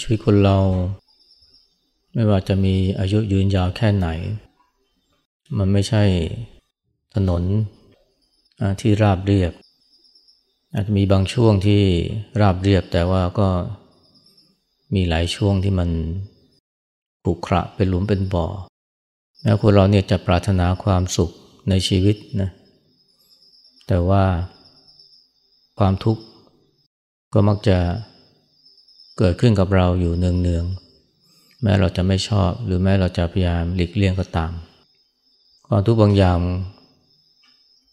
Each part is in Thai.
ชีวิตคนเรา ไม่ว่าจะมีอายุยืนยาวแค่ไหน มันไม่ใช่ถนนที่ราบเรียบ อาจจะมีบางช่วงที่ราบเรียบแต่ว่าก็มีหลายช่วงที่มันขรุขระเป็นหลุมเป็นบ่อแม้คนเราเนี่ยจะปรารถนาความสุขในชีวิตนะแต่ว่าความทุกข์ก็มักจะ เกิดขึ้นกับเราอยู่เนืองๆแม้เราจะไม่ชอบหรือแม้เราจะพยายามหลีกเลี่ยงก็ตามความทุกข์บางอย่าง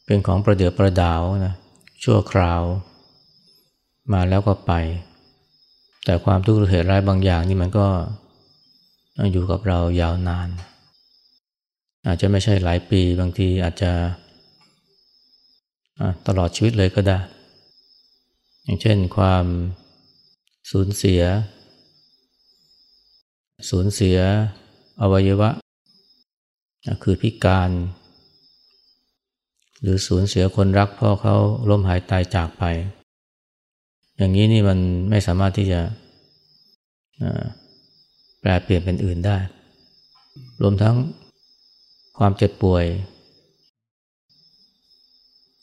เป็นของประเดือประดาวนะชั่วคราว มาแล้วก็ไป แต่ความทุกข์หรือเหตุร้ายบางอย่างนี่มันก็อยู่กับเรายาวนาน อาจจะไม่ใช่หลายปีบางทีอาจจะตลอดชีวิตเลยก็ได้ อย่างเช่นความ สูญเสีย สูญเสียอวัยวะ คือพิการ หรือสูญเสียคนรักพ่อเขาล้มหายตายจากไป อย่างนี้นี่มันไม่สามารถที่จะแปลเปลี่ยนเป็นอื่นได้ รวมทั้งความเจ็บป่วย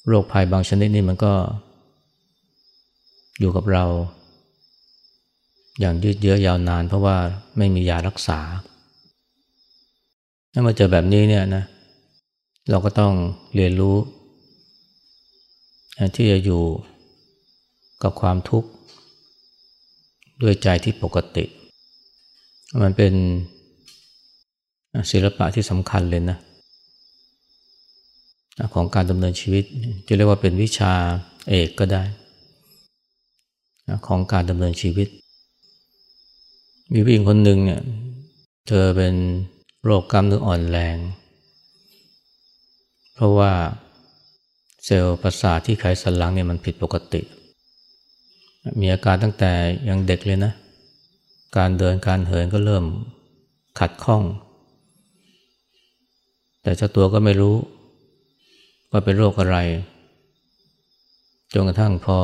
โรคภัยบางชนิดนี่มันก็อยู่กับเรา อย่างยืดเยื้อยาวนาน เพราะว่าไม่มียารักษา ถ้ามาเจอแบบนี้เนี่ยนะเราก็ต้องเรียนรู้ ที่จะอยู่กับความทุกข์ ด้วยใจที่ปกติ มันเป็นศิลปะที่สำคัญเลยนะของการดำเนินชีวิต จะเรียกว่าเป็นวิชาเอกก็ได้ ของการดำเนินชีวิต มีผู้หญิงคนหนึ่งเนี่ย เธอเป็นโรคกล้ามเนื้ออ่อนแรง เพราะว่าเซลล์ประสาทที่ไขสันหลังเนี่ยมันผิดปกติ มีอาการตั้งแต่ยังเด็กเลยนะ การเดินการเหินก็เริ่มขัดข้อง แต่เจ้าตัวก็ไม่รู้ว่าเป็นโรคอะไร จนกระทั่งพอ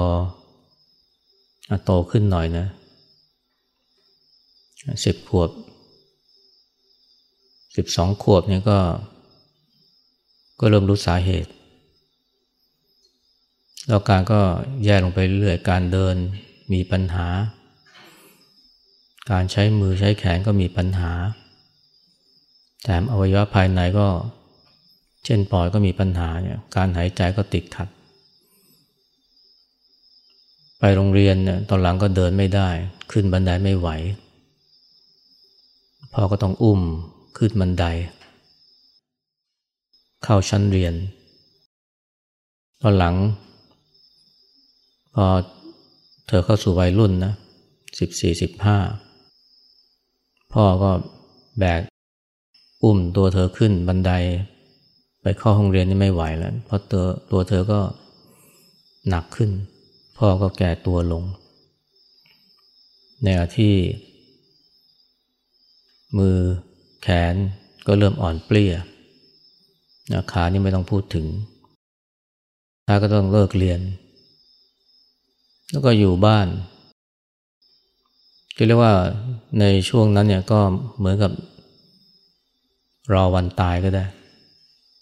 โตขึ้นหน่อยนะ สิบขวบสิบสองขวบเนี่ยก็ ก็เริ่มรู้สาเหตุ แล้วการก็แย่ลงไปเรื่อยการเดินมีปัญหา การใช้มือใช้แขนก็มีปัญหา แถมอวัยวะภายในก็ เช่นปอดก็มีปัญหาเนี่ยการหายใจก็ติดขัด ไปโรงเรียนเนี่ยตอนหลังก็เดินไม่ได้ ขึ้นบันไดไม่ไหว พ่อก็ต้องอุ้มขึ้นบันได เข้าชั้นเรียน ตอนหลัง พอเธอเข้าสู่วัยรุ่นนะสิบสี่สิบห้าพ่อก็แบกอุ้มตัวเธอขึ้นบันได ไปเข้าห้องเรียนนี่ไม่ไหวแล้ว เพราะตัวตัวเธอก็หนักขึ้น พ่อก็แก่ตัวลง ในอาที่ มือแขนก็เริ่มอ่อนเปลี้ยนะขานี่ไม่ต้องพูดถึงถ้าก็ต้องเลิกเรียน แล้วก็อยู่บ้านก็เรียกว่าในช่วงนั้นเนี่ยก็เหมือนกับ รอวันตายก็ได้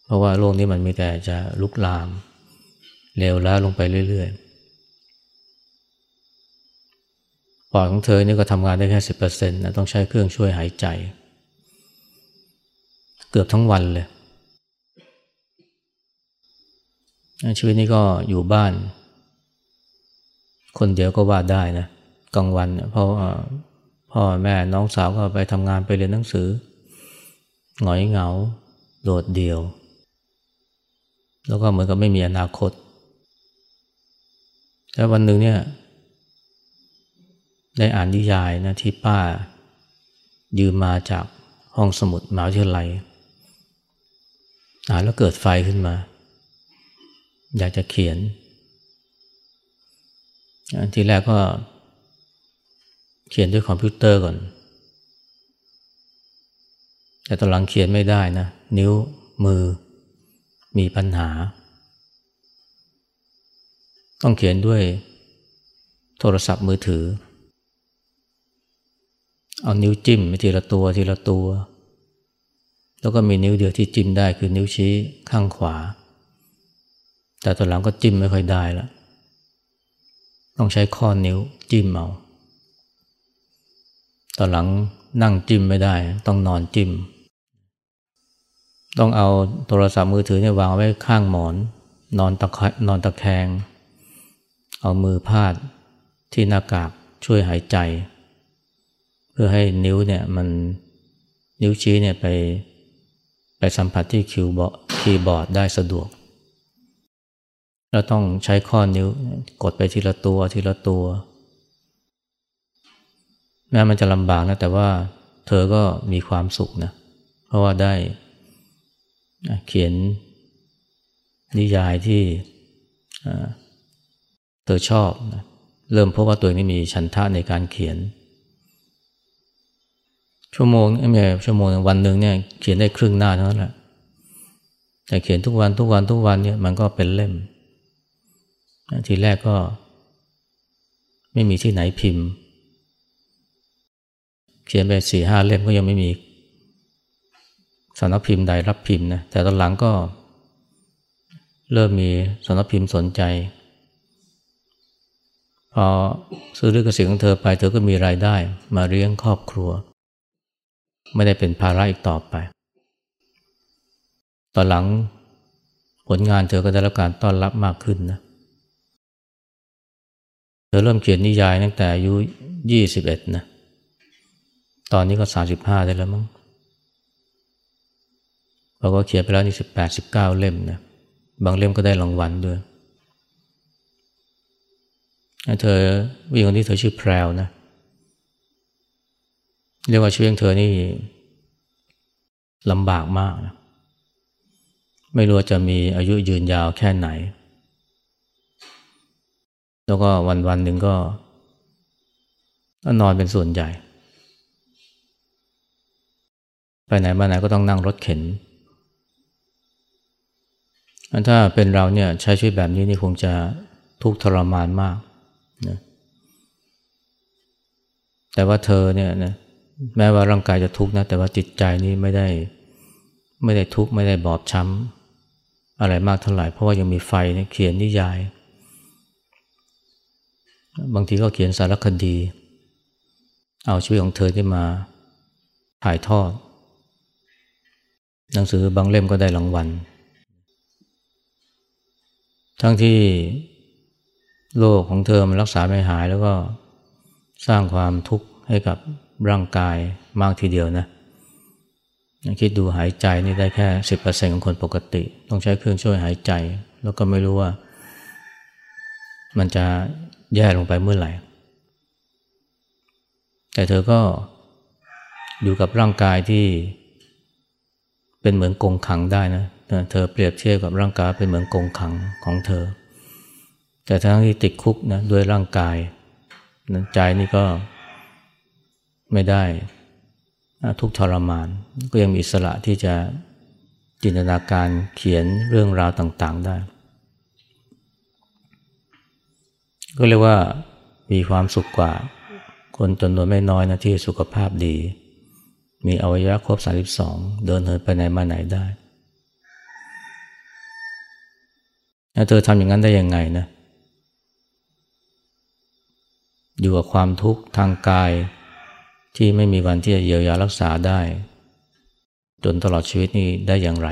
เพราะว่าโลกนี้มันมีแต่จะลุกลามเร็วแล้วลงไปเรื่อย ปอดของเธอนี่ก็ทำงานได้แค่สิบเปอร์เซ็นต์นะต้องใช้เครื่องช่วยหายใจ เกือบทั้งวันเลยชีวิตนี้ก็อยู่บ้าน คนเดียวก็ว่าได้นะกลางวันเพราะพ่อแม่น้องสาวก็ไปทำงานไปเรียนหนังสือ หงอยเหงา โดดเดี่ยว แล้วก็เหมือนกับไม่มีอนาคต แล้ววันหนึ่งเนี่ย ได้อ่านนิยายนะที่ป้า ยืมมาจากห้องสมุดมหาวิทยาลัยอ่านแล้วเกิดไฟขึ้นมา อยากจะเขียนทีแรกก็เขียนด้วยคอมพิวเตอร์ก่อน แต่ตอนหลังเขียนไม่ได้นะ นิ้วมือมีปัญหา ต้องเขียนด้วยโทรศัพท์มือถือ เอานิ้วจิ้มไปทีละตัวทีละตัว แล้วก็มีนิ้วเดียวที่จิ้มได้คือนิ้วชี้ข้างขวา แต่ตอนหลังก็จิ้มไม่ค่อยได้แล้วต้องใช้ข้อนิ้วจิ้มเอาตอนหลังนั่งจิ้มไม่ได้ ต้องนอนจิ้ม ต้องเอาโทรศัพท์มือถือเนี่ยวางไว้ข้างหมอน นอนตะนอนตะแคง เอามือพาดที่หน้ากากช่วยหายใจ พื่อให้นิ้วเนี่ยมันนิ้วชี้เนี่ยไปไปสัมผัสที่คิวบอคีย์บอร์ดได้สะดวก เราต้องใช้ข้อนิ้วกดไปทีละตัวทีละตัว แม้มันจะลำบากนะแต่ว่าเธอก็มีความสุขนะเพราะว่าได้เขียนนิยายที่เธอชอบนะเริ่มพบว่าตัวเองนี่มีฉันทะในการเขียน ชั่วโมงไม่ใช่ชั่วโมงวันหนึ่งเนี่ยเขียนได้ครึ่งหน้าเท่านั้นแหละแต่เขียนทุกวันทุกวันทุกวันเนี่ยมันก็เป็นเล่ม ทีแรกก็ไม่มีที่ไหนพิมพ์ เขียนไปสี่ห้าเล่มก็ยังไม่มีสำนักพิมพ์ใดรับพิมพ์นะแต่ตอนหลังก็เริ่มมีสำนักพิมพ์สนใจ พอซื้อเรื่องกระสิของเธอไปเธอก็มีรายได้มาเลี้ยงครอบครัว ไม่ได้เป็นภาระอีกต่อไป ตอนหลังผลงานเธอก็ได้รับการต้อนรับมากขึ้นนะ เธอเริ่มเขียนนิยายตั้งแต่อายุยี่สิบเอ็ดนะ ตอนนี้ก็สามสิบห้าได้แล้วมั้งเราก็เขียนไปแล้วนี่สิบแปดสิบเก้าเล่มนะ บางเล่มก็ได้รางวัลด้วย เธอวิ่งคนที่เธอชื่อแพรวนะเเรียกว่าชีวิตเธอนี่ลำบากมากนะไม่รู้จะมีอายุยืนยาวแค่ไหน แล้วก็วันวันหนึ่งก็ นอนเป็นส่วนใหญ่ ไปไหนมาไหนก็ต้องนั่งรถเข็นถ้าเป็นเราเนี่ยใช้ชีวิตแบบนี้นี่คงจะทุกข์ทรมานมากนะแต่ว่าเธอเนี่ยนะ แม้ว่าร่างกายจะทุกข์นะ แต่ว่าจิตใจนี้ไม่ได้ไม่ได้ทุกข์ไม่ได้บอบช้ำอะไรมากเท่าไหร่ เพราะว่ายังมีไฟเนี่ยเขียนนิยาย บางทีก็เขียนสารคดี เอาชีวิตของเธอที่มาถ่ายทอด หนังสือบางเล่มก็ได้รางวัล ทั้งที่โรคของเธอมันรักษาไม่หายแล้วก็สร้างความทุกข์ให้กับ ร่างกายมากทีเดียวนะคิดดูหายใจนี่ได้แค่สิบเปอร์เซ็นของคนปกติ ต้องใช้เครื่องช่วยหายใจ แล้วก็ไม่รู้ว่า มันจะแย่ลงไปเมื่อไหร่ แต่เธอก็อยู่กับร่างกายที่เป็นเหมือนกงขังได้นะ เธอเปรียบเทียบกับร่างกายเป็นเหมือนกงขังของเธอ แต่ทั้งที่ติดคุกนะด้วยร่างกายนั้นใจนี่ก็ ไม่ได้ทุกทรมาน ก็ยังมีอิสระที่จะจินตนาการเขียนเรื่องราวต่าง ๆได้ ก็เรียกว่ามีความสุขกว่า คนจำนวนไม่น้อยนะที่สุขภาพดี มีอวัยวะครบสาสิบสองเดินเหินไปไหนมาไหนได้แล้วเธอทำอย่างนั้นได้ยังไงนะ อยู่กับความทุกข์ทางกาย ที่ไม่มีวันที่จะเยียวยารักษาได้ จนตลอดชีวิตนี้ได้อย่างไร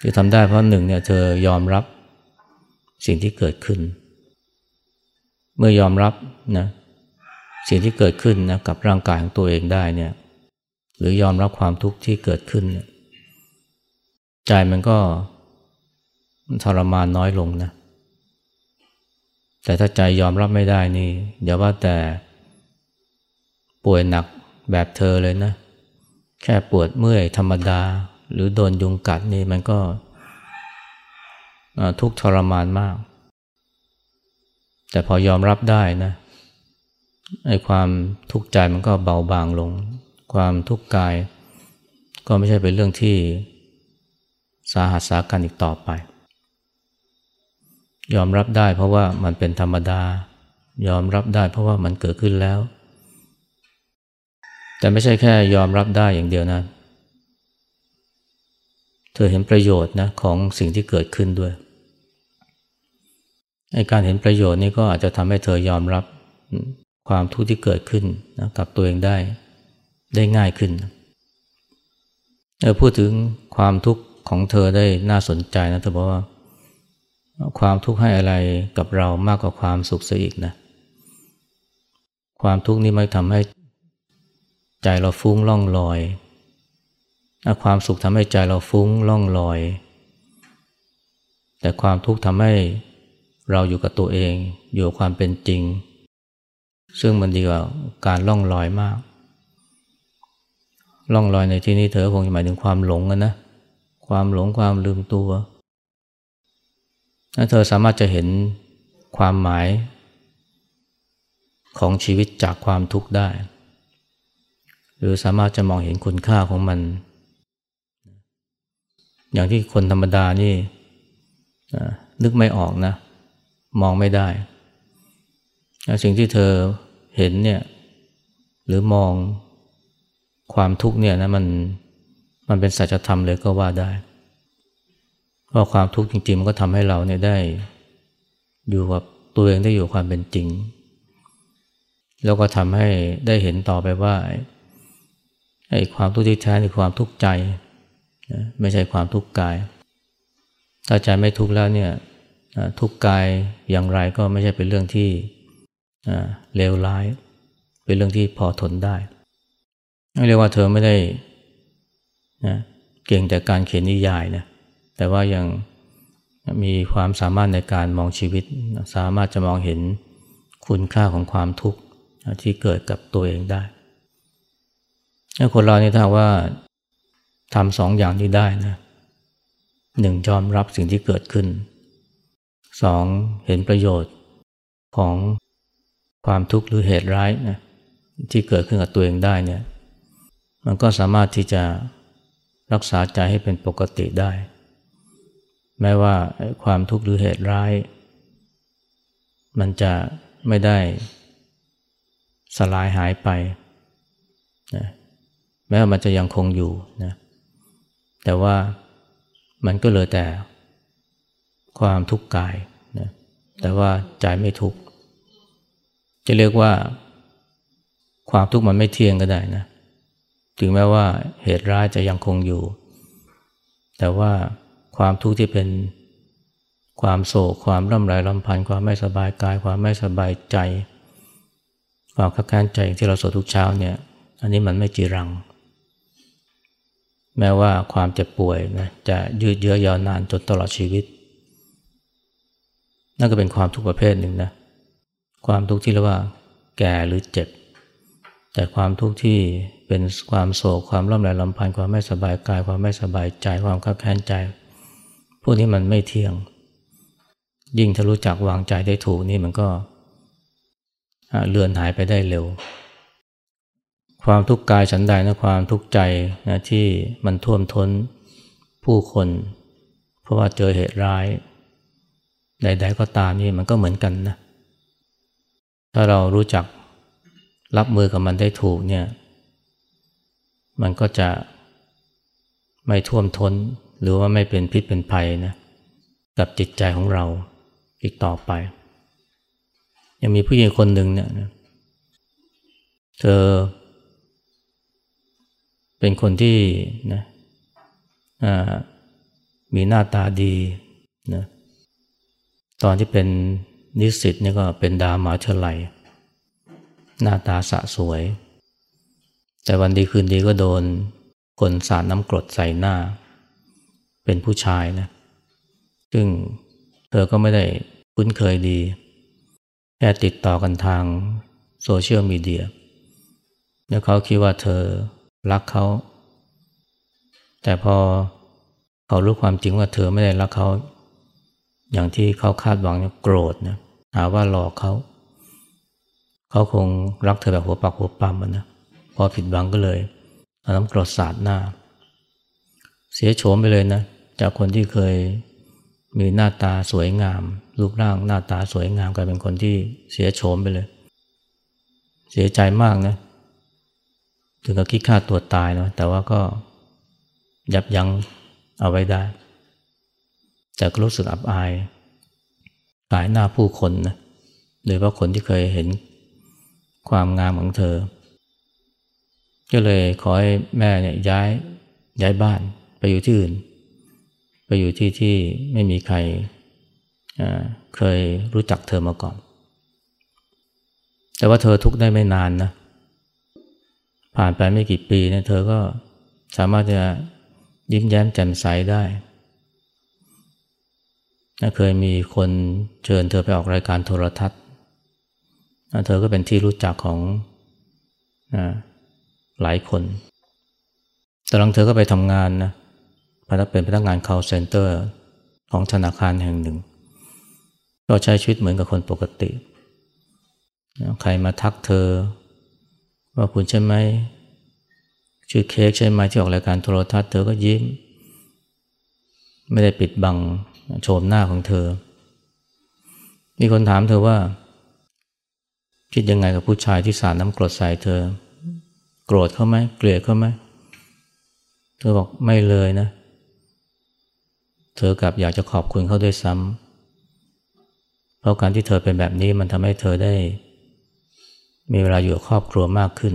คือทำได้เพราะหนึ่งเนี่ยเธอยอมรับสิ่งที่เกิดขึ้น เมื่อยอมรับนะสิ่งที่เกิดขึ้นนะกับร่างกายของตัวเองได้เนี่ยหรือยอมรับความทุกข์ที่เกิดขึ้นเนี่ยใจมันก็ทรมานน้อยลงนะแต่ถ้าใจยอมรับไม่ได้นี่อย่าว่าแต่ ป่วยหนักแบบเธอเลยนะ แค่ปวดเมื่อยธรรมดา หรือโดนยุงกัดนี่มันก็ทุกทรมานมาก แต่พอยอมรับได้นะไอ้ความทุกข์ใจมันก็เบาบางลง ความทุกข์กาย ก็ไม่ใช่เป็นเรื่องที่สาหัสสากันอีกต่อไป ยอมรับได้เพราะว่ามันเป็นธรรมดา ยอมรับได้เพราะว่ามันเกิดขึ้นแล้ว แต่ไม่ใช่แค่ยอมรับได้อย่างเดียวนะ เธอเห็นประโยชน์นะของสิ่งที่เกิดขึ้นด้วยในการเห็นประโยชน์นี้ก็อาจจะทำให้เธอยอมรับความทุกข์ที่เกิดขึ้นนะกับตัวเองได้ได้ง่ายขึ้นเออพูดถึงความทุกข์ของเธอได้น่าสนใจนะเธอบอกว่า ความทุกข์ให้อะไรกับเรามากกว่าความสุขเสียอีกนะ ความทุกข์นี้ไม่ทำให้ ใจเราฟุ้งล่องลอยความสุขทำให้ใจเราฟุ้งล่องลอย แต่ความทุกข์ทำให้เราอยู่กับตัวเอง อยู่กับความเป็นจริง ซึ่งมันดีกว่าการล่องลอยมาก ล่องลอยในที่นี้เธอคงจะหมายถึงความหลงนะ ความหลงความลืมตัวถ้าเธอสามารถจะเห็นความหมายของชีวิตจากความทุกข์ได้ หรือสามารถจะมองเห็นคุณค่าของมัน อย่างที่คนธรรมดานี่นึกไม่ออกนะ มองไม่ได้ สิ่งที่เธอเห็นเนี่ยหรือมองความทุกข์เนี่ยนะมันมันเป็นสัจธรรมเลยก็ว่าได้เพราะความทุกข์จริงๆ มันก็ทำให้เราเนี่ยได้ อยู่กับตัวเองได้อยู่ความเป็นจริง แล้วก็ทำให้ได้เห็นต่อไปว่า ไอ้ความทุกข์ที่แท้คือความทุกข์ใจนะไม่ใช่ความทุกข์กาย ถ้าใจไม่ทุกข์แล้วเนี่ยทุกข์กายอย่างไรก็ไม่ใช่เป็นเรื่องที่เลวร้าย เป็นเรื่องที่พอทนได้เรียกว่าเธอไม่ได้นะเก่งแต่การเขียนนิยายนะแต่ว่ายังมีความสามารถในการมองชีวิต สามารถจะมองเห็นคุณค่าของความทุกข์ที่เกิดกับตัวเองได้ คนเรานี่ถ้าว่าทำสองอย่างนี้ได้นะหนึ่งยอมรับสิ่งที่เกิดขึ้นสองเห็นประโยชน์ของความทุกข์หรือเหตุร้ายนะที่เกิดขึ้นกับตัวเองได้เนี่ย มันก็สามารถที่จะรักษาใจให้เป็นปกติได้ แม้ว่าความทุกข์หรือเหตุร้าย มันจะไม่ได้สลายหายไปนะ แม้ว่ามันจะยังคงอยู่นะแต่ว่ามันก็เหลือแต่ความทุกข์กายนะแต่ว่าใจไม่ทุกข์จะเรียกว่าความทุกข์มันไม่เที่ยงก็ได้นะถึงแม้ว่าเหตุร้ายจะยังคงอยู่ แต่ว่าความทุกข์ที่เป็นความโศกความร่ำไรลำพันธ์ความไม่สบายกาย ความไม่สบายใจความขับแค้นใจที่เราสวดทุกเช้าเนี่ย อันนี้มันไม่จีรัง แม้ว่าความเจ็บป่วยนะจะยืดเยื้อยาวนานจนตลอดชีวิต นั่นก็เป็นความทุกข์ประเภทหนึ่งนะความทุกข์ที่เรียกว่า แก่หรือเจ็บ แต่ความทุกข์ที่เป็นความโศกความร่ำไรลำพันธ์ความไม่สบายกาย ความไม่สบายใจความขับแค้นใจ พวกนี้มันไม่เที่ยง ยิ่งถ้ารู้จักวางใจได้ถูกนี่มันก็เลือนหายไปได้เร็ว ความทุกข์กายฉันใดนะความทุกข์ใจนะที่มันท่วมท้นผู้คน เพราะว่าเจอเหตุร้าย ใด ๆ ก็ตามนี่มันก็เหมือนกันนะ ถ้าเรารู้จักรับมือกับมันได้ถูกเนี่ย มันก็จะไม่ท่วมท้นหรือว่าไม่เป็นพิษเป็นภัยนะกับจิตใจของเราอีกต่อไป ยังมีผู้หญิงคนหนึ่งเนี่ยเธอ เป็นคนที่นะมีหน้าตาดีนะตอนที่เป็นนิสิตนี่ก็เป็นดามาเชลัย หน้าตาสะสวย แต่วันดีคืนดีก็โดนคนสาดน้ำกรดใส่หน้า เป็นผู้ชายนะซึ่งเธอก็ไม่ได้คุ้นเคยดี แค่ติดต่อกันทางโซเชียลมีเดีย แล้วเขาคิดว่าเธอ รักเขา แต่พอเขารู้ความจริงว่าเธอไม่ได้รักเขา อย่างที่เขาคาดหวังโกรธนะหาว่าหลอกเขา เขาคงรักเธอแบบหัวปักหัวปั๊มมันนะพอผิดหวังก็เลยเอาน้ำกรดสาดหน้า เสียโฉมไปเลยนะจากคนที่เคยมีหน้าตาสวยงาม รูปร่างหน้าตาสวยงามกลายเป็นคนที่เสียโฉมไปเลย เสียใจมากนะ ถึงกับคิดฆ่าตัวตายนะแต่ว่าก็ยับยั้งเอาไว้ได้ แต่ก็รู้สึกอับอายขายหน้าผู้คนนะโดยเฉพาะคนที่เคยเห็นความงามของเธอ ก็เลยขอให้แม่เนี่ยย้ายย้ายบ้านไปอยู่ที่อื่น ไปอยู่ที่ที่ไม่มีใครเคยรู้จักเธอมาก่อน แต่ว่าเธอทุกได้ไม่นานนะ ผ่านไปไม่กี่ปีเนี่ยเธอก็สามารถจะยิ้มแย้มแจ่มใสได้เคยมีคนเชิญเธอไปออกรายการโทรทัศน์ เธอก็เป็นที่รู้จักของหลายคนแต่หลังเธอก็ไปทำงานนะพนักเป็นพนักงาน call center ของธนาคารแห่งหนึ่ง ก็ใช้ชีวิตเหมือนกับคนปกติ ใครมาทักเธอ ว่าคุณใช่ไหมชื่อเค้กใช่ไหมที่ออกรายการโทรทัศน์เธอก็ยิ้ม ไม่ได้ปิดบังโฉมหน้าของเธอ มีคนถามเธอว่า คิดยังไงกับผู้ชายที่สาดน้ำกรดใส่เธอ โกรธเขาไหมเกลียดเขาไหมเธอบอกไม่เลยนะ เธอกลับอยากจะขอบคุณเขาด้วยซ้ำเพราะการที่เธอเป็นแบบนี้มันทำให้เธอได้ มีเวลาอยู่กับครอบครัวมากขึ้น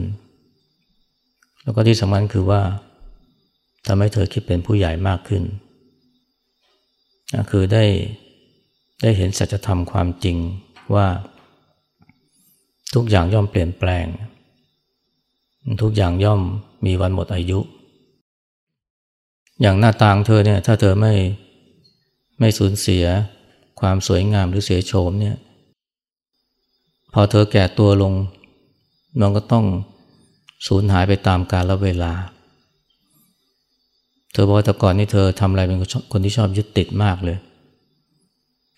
แล้วก็ที่สำคัญคือว่าทำให้เธอคิดเป็นผู้ใหญ่มากขึ้นคือได้ได้เห็นสัจธรรมความจริงว่าทุกอย่างย่อมเปลี่ยนแปลง ทุกอย่างย่อมมีวันหมดอายุ อย่างหน้าตางเธอเนี่ยถ้าเธอไม่ไม่สูญเสียความสวยงามหรือเสียโฉมเนี่ยพอเธอแก่ตัวลง มันก็ต้องสูญหายไปตามกาลเวลา เธอบอกว่าแต่ก่อนนี่เธอทำอะไรเป็นคนที่ชอบยึดติดมากเลย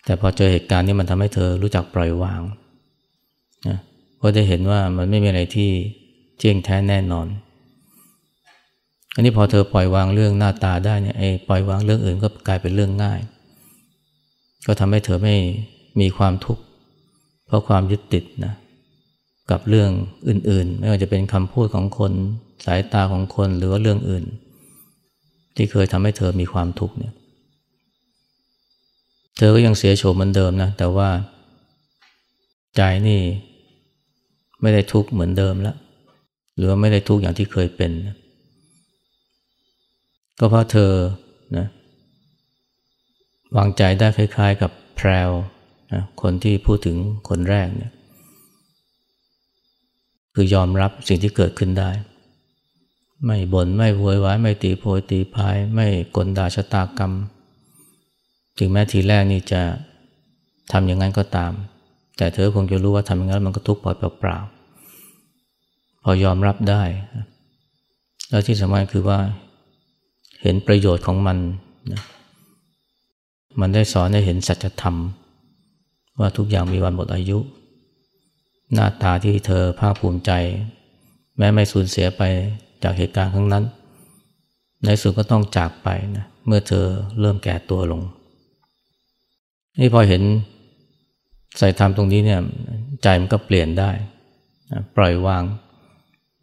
แต่พอเจอเหตุการณ์นี้มันทำให้เธอรู้จักปล่อยวางนะเพราะได้เห็นว่ามันไม่มีอะไรที่เจียงแท้แน่นอน อันนี้พอเธอปล่อยวางเรื่องหน้าตาได้เนี่ยไอ้ปล่อยวางเรื่องอื่นก็กลายเป็นเรื่องง่าย ก็ทำให้เธอไม่มีความทุกข์เพราะความยึดติดนะ กับเรื่องอื่นๆ ไม่ว่าจะเป็นคำพูดของคนสายตาของคนหรือว่าเรื่องอื่น ที่เคยทำให้เธอมีความทุกข์เนี่ย เธอก็ยังเสียโฉมเหมือนเดิมนะ แต่ว่าใจนี่ไม่ได้ทุกข์เหมือนเดิมแล้วหรือว่าไม่ได้ทุกข์อย่างที่เคยเป็นก็เพราะเธอนะวางใจได้คล้ายๆกับแพรวนะคนที่พูดถึงคนแรกเนี่ย คือยอมรับสิ่งที่เกิดขึ้นได้ ไม่บน่นไม่โวยวายไม่ตีโพยตีพาย ไม่กลด่าชะตากรรม ถึงแม้ทีแรกนี่จะทำอย่างนั้นก็ตาม แต่เธอคงจะรู้ว่าทำอย่างนั้นมันก็ทุกข์ปล่อยเปล่าๆพอยอมรับได้ แล้วที่สำคัญคือว่าเห็นประโยชน์ของมันนะมันได้สอนให้เห็นสัจธรรม ว่าทุกอย่างมีวันหมดอายุ หน้าตาที่เธอภาคภูมิใจ แม้ไม่สูญเสียไปจากเหตุการณ์ครั้งนั้น ในสุดก็ต้องจากไปนะเมื่อเธอเริ่มแก่ตัวลงนี่พอเห็นใส่ธรรมตรงนี้เนี่ยใจมันก็เปลี่ยนได้นะปล่อยวาง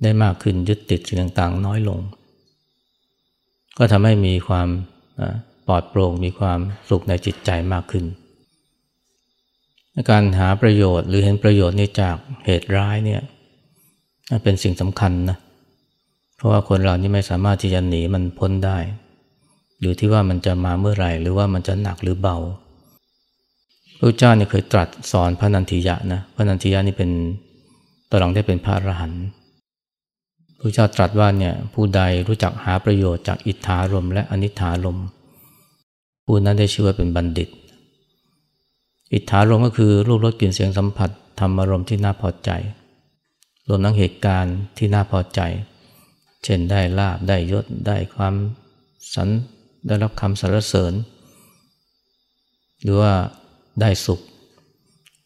ได้มากขึ้นยึดติดสิ่งต่างๆ น้อยลง ก็ทำให้มีความปลอดโปร่งมีความสุขในจิตใจมากขึ้น การหาประโยชน์หรือเห็นประโยชน์นี่จากเหตุร้ายเนี่ยเป็นสิ่งสำคัญนะ เพราะว่าคนเรานี่ไม่สามารถที่จะหนีมันพ้นได้ อยู่ที่ว่ามันจะมาเมื่อไหร่ หรือว่ามันจะหนักหรือเบาพระเจ้าเนี่ยเคยตรัสสอนพระนันทิยะนะพระนันทิยะนี่เป็นตอนหลังได้เป็นพระอรหันต์พระเจ้าตรัสว่าเนี่ยผู้ใดรู้จักหาประโยชน์จากอิทธารมและอนิธารมผู้นั้นได้ชื่อว่าเป็นบัณฑิต อิทธารมก็คือรูปรสกลิ่นเสียงสัมผัสธรรมารมณ์ที่น่าพอใจ รวมทั้งเหตุการณ์ที่น่าพอใจ เช่นได้ลาบได้ยศได้ความสันได้รับคำสรรเสริญ หรือว่าได้สุข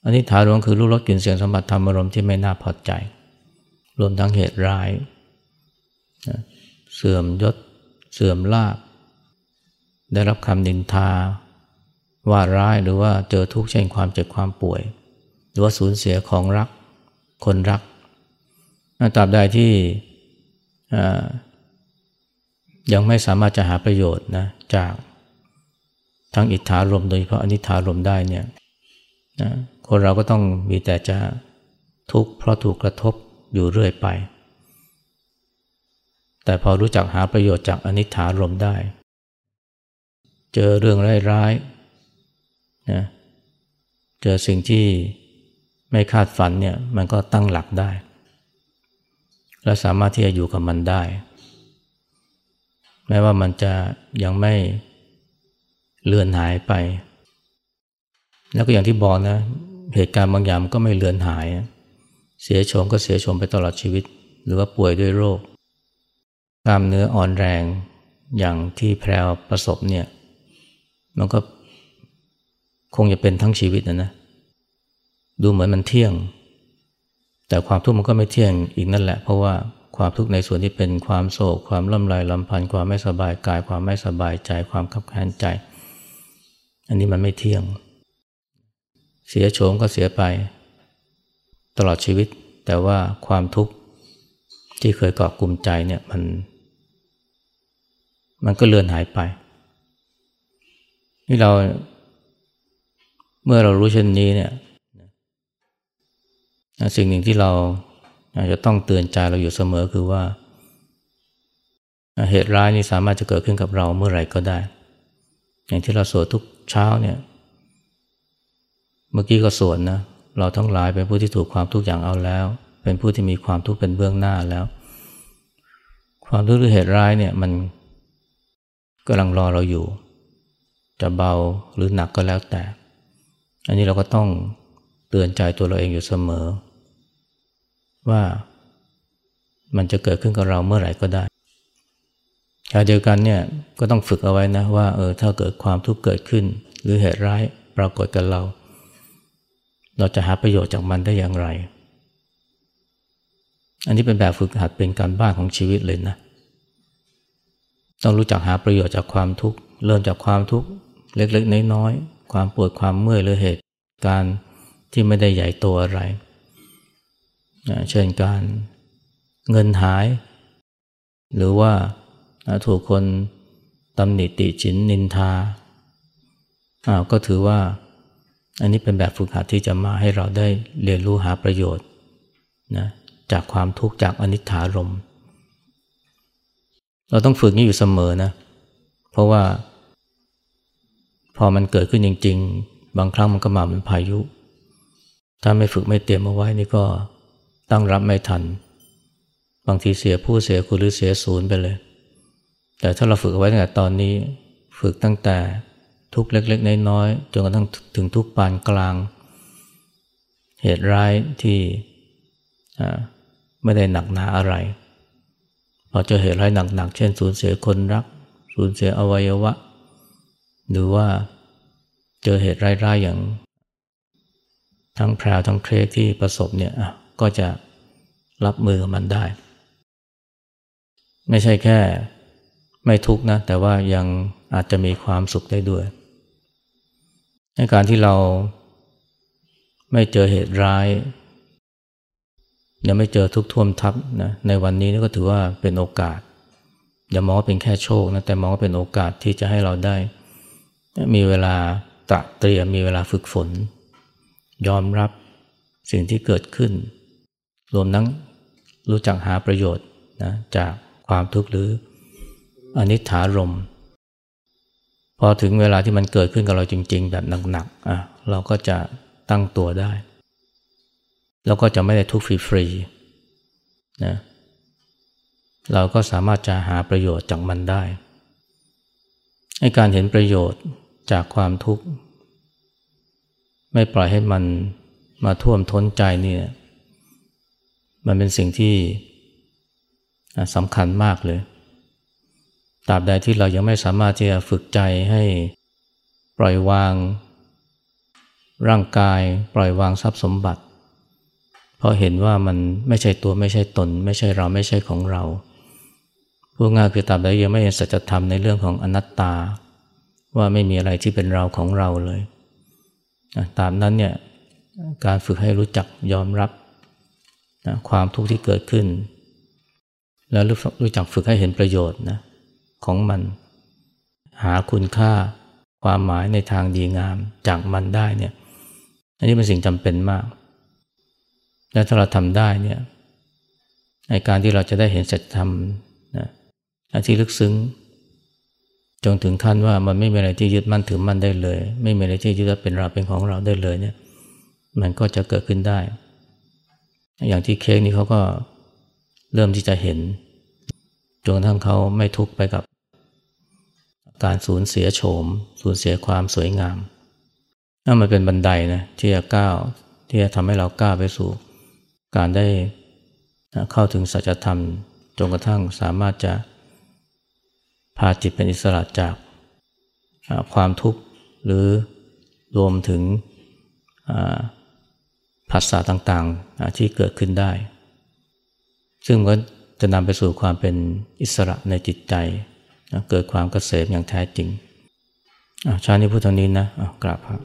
อันนี้ถารวงคือรูปรสกลิ่นเสียงสัมผัสธรรมอารมณ์ที่ไม่น่าพอใจ รวมทั้งเหตุร้าย เสื่อมยศ เสื่อมลาบได้รับคำนินทา ว่าร้ายหรือว่าเจอทุกข์เช่นความเจ็บความป่วย หรือว่าสูญเสียของรักคนรักตราบใดที่ยังไม่สามารถจะหาประโยชน์นะจากทั้งอิทธารมโดยเฉพาะอนิธารมได้เนี่ยนะคนเราก็ต้องมีแต่จะทุกข์เพราะถูกกระทบอยู่เรื่อยไป แต่พอรู้จักหาประโยชน์จากอนิธารมได้ เจอเรื่องร้ายๆ นะเจอสิ่งที่ไม่คาดฝันเนี่ยมันก็ตั้งหลักได้ และสามารถที่จะอยู่กับมันได้ แม้ว่ามันจะยังไม่เลือนหายไป แล้วก็อย่างที่บอกนะ เหตุการณ์บางอย่างก็ไม่เลือนหาย เสียชมก็เสียชมไปตลอดชีวิต หรือว่าป่วยด้วยโรคกล้ามเนื้ออ่อนแรงอย่างที่แพรวประสบเนี่ย มันก็ คงจะเป็นทั้งชีวิตนะนะ ดูเหมือนมันเที่ยง แต่ความทุกข์มันก็ไม่เที่ยงอีกนั่นแหละ เพราะว่าความทุกข์ในส่วนที่เป็นความโศก ความล่ำไรลำพันธ์ความไม่สบายกาย ความไม่สบายใจ ความขับแค้นใจ อันนี้มันไม่เที่ยง เสียโฉมก็เสียไป ตลอดชีวิต แต่ว่าความทุกข์ที่เคยเกาะกลุ่มใจเนี่ยมัน มันก็เลือนหายไป นี่เรา เมื่อเรารู้เช่นนี้เนี่ยสิ่งหนึ่งที่เราอาจจะต้องเตือนใจเราอยู่เสมอคือว่า เหตุร้ายนี้สามารถจะเกิดขึ้นกับเราเมื่อไหร่ก็ได้ อย่างที่เราสวดทุกเช้าเนี่ย เมื่อกี้ก็สวนนะ เราทั้งหลายเป็นผู้ที่ถูกความทุกข์อย่างเอาแล้ว เป็นผู้ที่มีความทุกข์เป็นเบื้องหน้าแล้ว ความทุกข์หรือเหตุร้ายเนี่ยมันกำลังรอเราอยู่ จะเบาหรือหนักก็แล้วแต่ อันนี้เราก็ต้องเตือนใจตัวเราเองอยู่เสมอ ว่ามันจะเกิดขึ้นกับเราเมื่อไหร่ก็ได้ขณะเดียวกันเนี่ยก็ต้องฝึกเอาไว้นะว่าเออถ้าเกิดความทุกข์เกิดขึ้น หรือเหตุร้ายปรากฏกับเรา เราจะหาประโยชน์จากมันได้อย่างไร อันนี้เป็นแบบฝึกหัดเป็นการบ้านของชีวิตเลยนะ ต้องรู้จักหาประโยชน์จากความทุกข์เริ่มจากความทุกข์เล็กๆน้อยๆ ความปวดความเมื่อยหรือเหตุการณ์ที่ไม่ได้ใหญ่โตอะไรเช่นการเงินหาย หรือว่าถูกคนตำหนิติฉินนินทาอ้าวก็ถือว่าอันนี้เป็นแบบฝึกหัดที่จะมาให้เราได้เรียนรู้หาประโยชน์นะจากความทุกข์จากอนิจฐารม เราต้องฝึกนี้อยู่เสมอนะ เพราะว่า พอมันเกิดขึ้นจริง ๆ บางครั้งมันก็มาเป็นพายุ ถ้าไม่ฝึกไม่เตรียมเอาไว้นี่ก็ตั้งรับไม่ทัน บางทีเสียผู้เสียคุณหรือเสียศูนย์ไปเลย แต่ถ้าเราฝึกเอาไว้ตั้งแต่ตอนนี้ ฝึกตั้งแต่ทุกเล็กๆ น้อยๆจนกระทั่งถึงทุกปานกลาง เหตุร้ายที่ไม่ได้หนักหนาอะไรพอเจอเหตุร้ายหนักๆเช่นสูญเสียคนรัก สูญเสียอวัยวะ หรือว่าเจอเหตุร้ายๆอย่าง ทั้งแพรวทั้งเครกที่ประสบเนี่ยก็จะรับมือกับมันได้ ไม่ใช่แค่ไม่ทุกนะ แต่ว่ายังอาจจะมีความสุขได้ด้วยในการที่เราไม่เจอเหตุร้าย ยังไม่เจอทุกท่วมทับนะในวันนี้นี่ก็ถือว่าเป็นโอกาส อย่ามองว่าเป็นแค่โชคนะแต่มองว่าเป็นโอกาสที่จะให้เราได้ มีเวลาตระเตรียมมีเวลาฝึกฝน ยอมรับสิ่งที่เกิดขึ้น รวมทั้งรู้จักหาประโยชน์นะจากความทุกข์หรืออนิถารมพอถึงเวลาที่มันเกิดขึ้นกับเราจริง ๆ แบบหนักๆอะเราก็จะตั้งตัวได้ แล้วก็จะไม่ได้ทุกข์ฟรีๆนะเราก็สามารถจะหาประโยชน์จากมันได้ ให้การเห็นประโยชน์จากความทุกข์ ไม่ปล่อยให้มันมาท่วมท้นใจนี่มันเป็นสิ่งที่สำคัญมากเลยตราบใดที่เรายังไม่สามารถที่จะฝึกใจให้ปล่อยวาง ร่างกายปล่อยวางทรัพย์สมบัติ เพราะเห็นว่ามันไม่ใช่ตัวไม่ใช่ตน ไม่ใช่เราไม่ใช่ของเรา พูดง่ายคือตราบใดยังไม่เห็นสัจธรรมในเรื่องของอนัตตา ว่าไม่มีอะไรที่เป็นเราของเราเลยตามนั้นเนี่ยการฝึกให้รู้จักยอมรับนะความทุกข์ที่เกิดขึ้น แล้วรู้จักฝึกให้เห็นประโยชน์นะของมัน หาคุณค่าความหมายในทางดีงามจากมันได้เนี่ยอันนี้เป็นสิ่งจำเป็นมาก และถ้าเราทำได้เนี่ยในการที่เราจะได้เห็นสัจธรรม ที่ลึกซึ้งจนถึงขั้นว่ามันไม่มีอะไรที่ยึดมั่นถือมั่นได้เลย ไม่มีอะไรที่ยึดว่าเป็นเราเป็นของเราได้เลยเนี่ย มันก็จะเกิดขึ้นได้ อย่างที่เค้กนี่เขาก็เริ่มที่จะเห็นจนกระทั่งเขาไม่ทุกข์ไปกับ การสูญเสียโฉม สูญเสียความสวยงามนั่นมันเป็นบันไดนะที่จะก้าวที่จะทำให้เราก้าวไปสู่ การได้เข้าถึงสัจธรรมจนกระทั่งสามารถจะ พาจิตเป็นอิสระจากความทุกข์หรือรวมถึงภาษาต่างๆที่เกิดขึ้นได้ ซึ่งก็จะนำไปสู่ความเป็นอิสระในจิตใจ เกิดความเกษมอย่างแท้จริงชาตินี้พูดเท่านี้นะกราบครับ